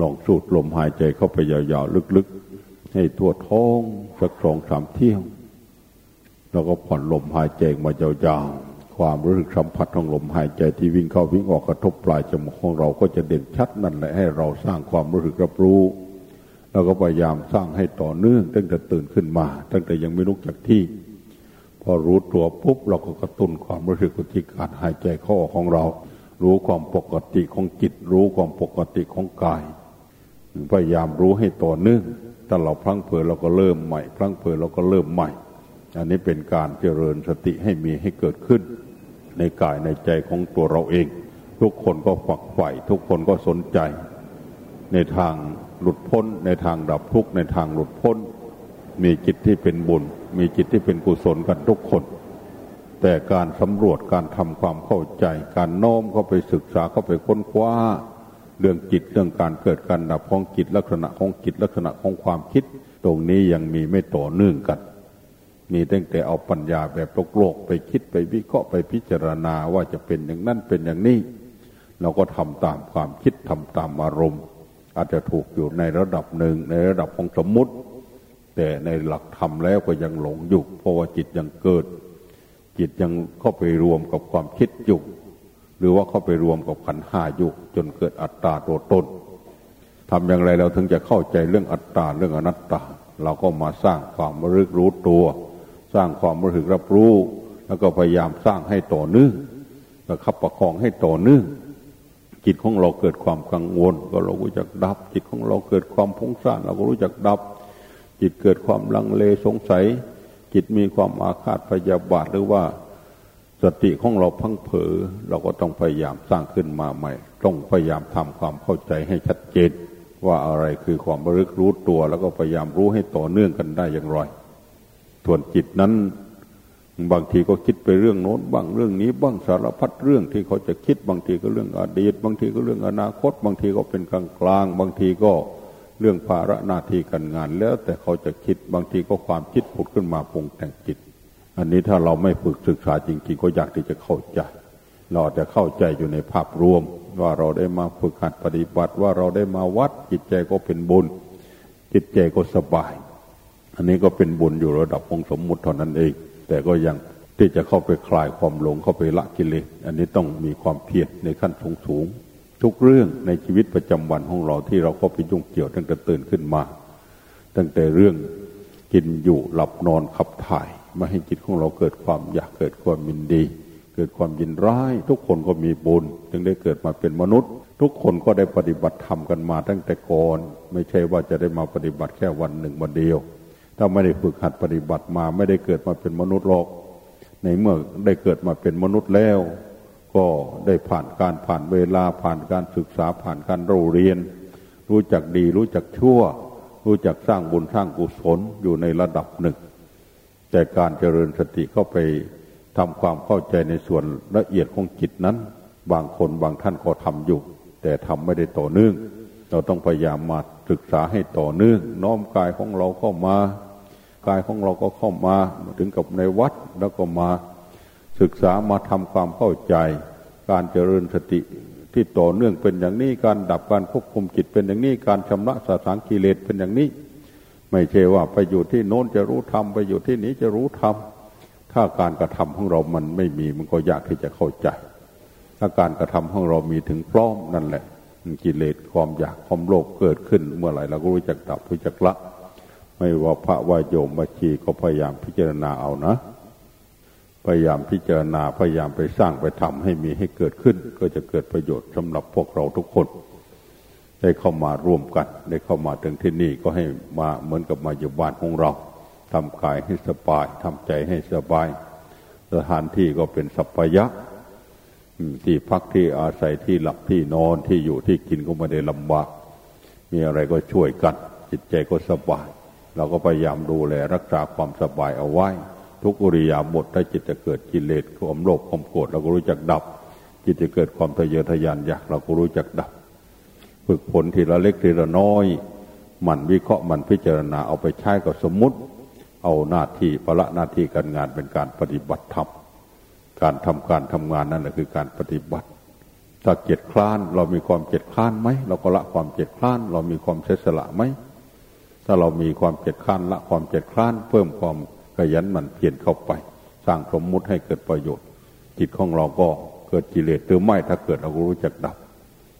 ลองสูดลมหายใจเข้าไปยาวๆ ลึกๆ ให้ทั่วท้องสักสองสามเที่ยว แล้วก็ผ่อนลมหายใจมายาวๆ ความรู้สึกสัมผัสของลมหายใจที่วิ่งเข้าวิ่งออกกระทบปลายจมูกของเราก็จะเด่นชัดนั่นแหละให้เราสร้างความรู้สึกรับรู้ แล้วก็พยายามสร้างให้ต่อเนื่องตั้งแต่ตื่นขึ้นมา ตั้งแต่ยังไม่ลุกจากที่ พอรู้ตัวปุ๊บเราก็กระตุ้นความรู้สึกที่การหายใจเข้าออกของเรา รู้ความปกติของจิตรู้ความปกติของกาย พยายามรู้ให้ต่อเนื่องถ้าเราพลั้งเผลอเราก็เริ่มใหม่ พลั้งเผลอเราก็เริ่มใหม่ อันนี้เป็นการเจริญสติให้มีให้เกิดขึ้น ในกายในใจของตัวเราเอง ทุกคนก็ฝักใฝ่ทุกคนก็สนใจ ในทางหลุดพ้น ในทางดับทุกข์ในทางหลุดพ้น มีจิตที่เป็นบุญ มีจิตที่เป็นกุศลกันทุกคน แต่การสำรวจการทำความเข้าใจ การโน้มเข้าไปศึกษาเข้าไปค้นคว้า เรื่องจิตเรื่องการเกิดการดับของจิตลักษณะของจิตลักษณะของความคิด ตรงนี้ยังมีไม่ต่อเนื่องกัน มีตั้งแต่เอาปัญญาแบบโลกโลกไปคิดไปวิเคราะห์ไปพิจารณาว่าจะเป็นอย่างนั้นเป็นอย่างนี้ เราก็ทำตามความคิดทำตามอารมณ์ อาจจะถูกอยู่ในระดับหนึ่งในระดับของสมมุติ แต่ในหลักธรรมแล้วก็ยังหลงอยู่เพราะว่าจิตยังเกิด จิตยังเข้าไปรวมกับความคิดอยู่ รือว่าเข้าไปรวมกับขันห้าอยู่จนเกิดอัตตาตัวตนทำอย่างไรเราถึงจะเข้าใจเรื่องอัตตาเรื่องอนัตตา เราก็มาสร้างความรู้รู้ตัว สร้างความรู้สึกรับรู้ แล้วก็พยายามสร้างให้ต่อเนื่องประคับประคองให้ต่อเนื่องจิตของเราเกิดความกังวล ก็เรารู้จักดับ จิตของเราเกิดความพุ่งซ่านเราก็รู้จักดับ จิตเกิดความลังเลสงสัย จิตมีความอาฆาตพยาบาทหรือว่า สติของเราพังเผลอเราก็ต้องพยายามสร้างขึ้นมาใหม่ ต้องพยายามทำความเข้าใจให้ชัดเจน ว่าอะไรคือความบริกรู้ตัว แล้วก็พยายามรู้ให้ต่อเนื่องกันได้อย่างไรส่วนจิตนั้น บางทีก็คิดไปเรื่องโน้นบ้างเรื่องนี้บ้างสารพัดเรื่องที่เขาจะคิดบางทีก็เรื่องอดีต บางทีก็เรื่องอนาคต บางทีก็เป็นกลางกลางบางทีก็เรื่องภาระหน้าที่การงาน แล้วแต่เขาจะคิดบางทีก็ความคิดผุดขึ้นมาปรุงแต่งจิต อันนี้ถ้าเราไม่ฝึกศึกษาจริง ๆ ก็อยากที่จะเข้าใจ เราจะเข้าใจอยู่ในภาพรวม ว่าเราได้มาฝึกหัดปฏิบัติว่าเราได้มาวัดจิตใจก็เป็นบุญ จิตใจก็สบาย อันนี้ก็เป็นบุญอยู่ระดับองสมมุติเท่านั้นเอง แต่ก็ยังที่จะเข้าไปคลายความหลงเข้าไปละกิเลสอันนี้ต้องมีความเพียรในขั้นสูงสูงทุกเรื่องในชีวิตประจำวันของเราที่เราก็ไปยุ่งเกี่ยวตั้งแต่ตื่นขึ้นมา ตั้งแต่เรื่องกินอยู่หลับนอนขับถ่าย มาให้จิตของเราเกิดความอยากเกิดความมินดี เกิดความยินร้าย ทุกคนก็มีบุญจึงได้เกิดมาเป็นมนุษย์ ทุกคนก็ได้ปฏิบัติธรรมกันมาตั้งแต่ก่อน ไม่ใช่ว่าจะได้มาปฏิบัติแค่วันหนึ่งวันเดียว ถ้าไม่ได้ฝึกหัดปฏิบัติมาไม่ได้เกิดมาเป็นมนุษย์หรอก ในเมื่อได้เกิดมาเป็นมนุษย์แล้ว ก็ได้ผ่านการผ่านเวลาผ่านการศึกษาผ่านการเรียน รู้จักดีรู้จักชั่ว รู้จักสร้างบุญสร้างกุศลอยู่ในระดับหนึ่ง แต่การเจริญสติเข้าไปทำความเข้าใจในส่วนละเอียดของจิตนั้น บางคนบางท่านก็ทำอยู่ แต่ทำไม่ได้ต่อเนื่อง เราต้องพยายามมาศึกษาให้ต่อเนื่อง น้อมกายของเราเข้ามากายของเราก็เข้ามาถึงกับในวัดแล้วก็มา ศึกษามาทำความเข้าใจ การเจริญสติที่ต่อเนื่องเป็นอย่างนี้การดับการควบคุมจิตเป็นอย่างนี้การชำระสาสางกิเลสเป็นอย่างนี้ ไม่ใช่ว่าไปอยู่ที่โน้นจะรู้ธรรมไปอยู่ที่นี้จะรู้ธรรมถ้าการกระทำของเรามันไม่มีมันก็ยากที่จะเข้าใจ ถ้าการกระทำของเรามีถึงพร้อมนั่นแหละกิเลสความอยากความโลภเกิดขึ้น เมื่อไหร่เราก็รู้จักดับรู้จักละ ไม่ว่าพระว่าโยมบัชีก็พยายามพิจารณาเอานะ พยายามพิจารณาพยายามไปสร้างไปทำให้มีให้เกิดขึ้น ก็จะเกิดประโยชน์สำหรับพวกเราทุกคน ได้เข้ามาร่วมกัน ได้เข้ามาถึงที่นี่ก็ให้มาเหมือนกับมาอยู่บ้านของเราทำกายให้สบายทำใจให้สบาย สถานที่ก็เป็นสัพพยะที่พักที่อาศัยที่หลับที่นอนที่อยู่ที่กินก็ไม่ได้ลำบาก มีอะไรก็ช่วยกัน จิตใจก็สบาย เราก็พยายามดูแลรักษาความสบายเอาไว้ ทุกอริยาบทถ้าจิตจะเกิดกิเลสความโลภความโกรธเราก็รู้จักดับ จิตจะเกิดความทะเยอทะยานอยากเราก็รู้จักดับ ฝึกผลทีละเล็กทีละน้อยมันวิเคราะห์มันพิจารณาเอาไปใช้กับสมมุติ เอาหน้าที่ภาระหน้าที่การงานเป็นการปฏิบัติธรรมการทำการทำงานนั่นแหละคือการปฏิบัติ ถ้าเกียจคร้าน เรามีความเกียจคร้านไหมเราก็ละความเกียจคร้าน เรามีความเสียสละไหมถ้าเรามีความเกียจคร้านละความเกียจคร้าน เพิ่มความขยันหมั่นเพียรเข้าไป สร้างสมมุติให้เกิดประโยชน์ จิตของเราก็เกิดกิเลสหรือไม่ถ้าเกิดเราก็รู้จักดับ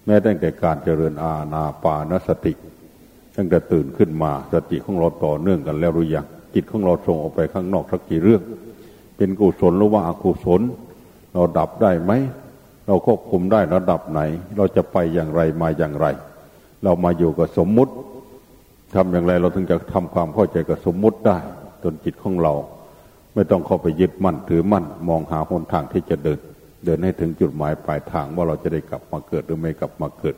แม้ตั้งแต่การเจริญอาณาปานสติ ตั้งแต่ตื่นขึ้นมาสติของเราต่อเนื่องกันแล้วหรือยังจิตของเราส่งออกไปข้างนอกสักกี่เรื่อง เป็นกุศลหรือว่าอกุศล เราดับได้ไหม เราควบคุมได้ระดับไหน เราจะไปอย่างไรมาอย่างไร เรามาอยู่กับสมมุติทำอย่างไรเราถึงจะทำความเข้าใจกับสมมุติได้จนจิตของเรา ไม่ต้องเข้าไปยึดมั่นถือมั่น มองหาหนทางที่จะเดิน เดินให้ถึงจุดหมายปลายทางว่าเราจะได้กลับมาเกิดหรือไม่กลับมาเกิด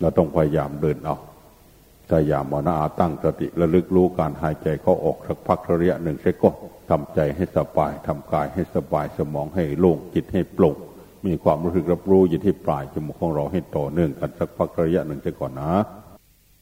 เราต้องพยายามเดินเอาพยายามมานาตั้งสติระลึกรู้การหายใจเข้าออกสักพักระยะหนึ่งเช่ก็ทำใจให้สบายทำกายให้สบายสมองให้โล่งจิตให้โปร่งมีความรู้สึกรับรู้อยู่ที่ปลายจมูกของเราให้ต่อเนื่องกันสักพักระยะหนึ่งเช่ก่อนนะ